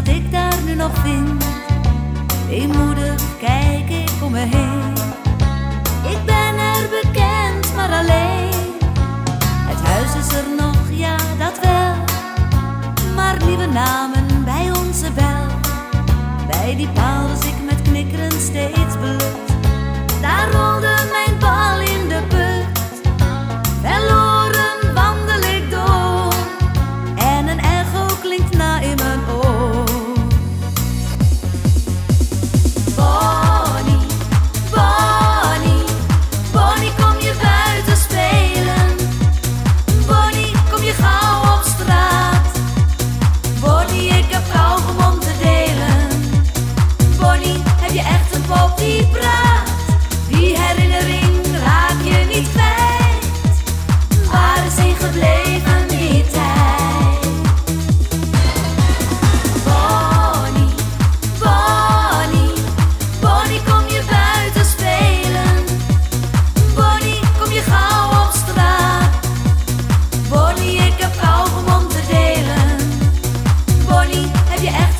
Wat ik daar nu nog vind. Eemoedig kijk ik om me heen. Ik ben er bekend, maar alleen. Het huis is er nog, ja, dat wel. Maar nieuwe namen bij onze bel. Bij die paal was ik met knikkeren steeds beloofd. je echt